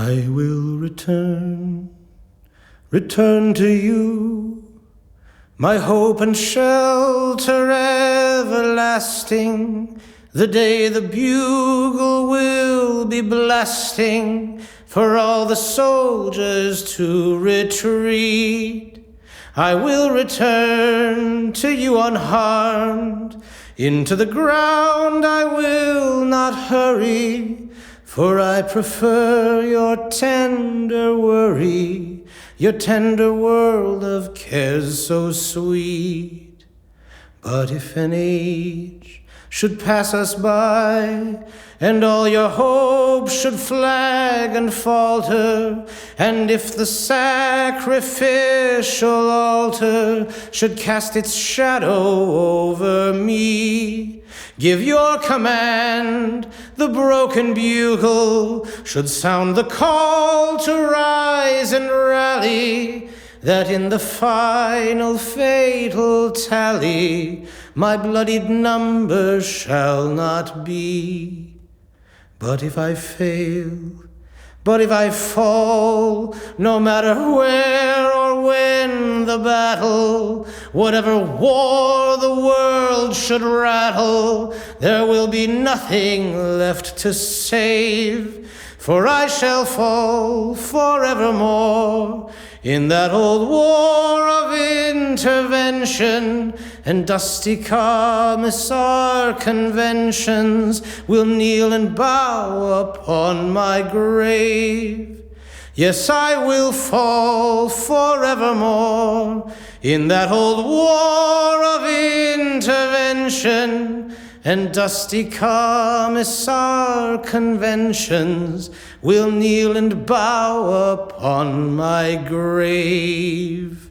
I will return, return to you, my hope and shelter everlasting. The day the bugle will be blasting for all the soldiers to retreat. I will return to you unharmed. Into the ground I will not hurry, for I prefer your tender worry, your tender world of cares so sweet. But if an age should pass us by, and all your hopes should flag and falter, and if the sacrificial altar should cast its shadow over me, give your command, the broken bugle should sound the call to rise and rally that in the final fatal tally my bloodied number shall not be. But if I fail, but if I fall, no matter where or when the battle, whatever war the world should rattle, there will be nothing left to save. For I shall fall forevermore in that old war intervention and dusty commissar conventions will kneel and bow upon my grave. Yes, I will fall forevermore in that old war of intervention and dusty commissar conventions will kneel and bow upon my grave.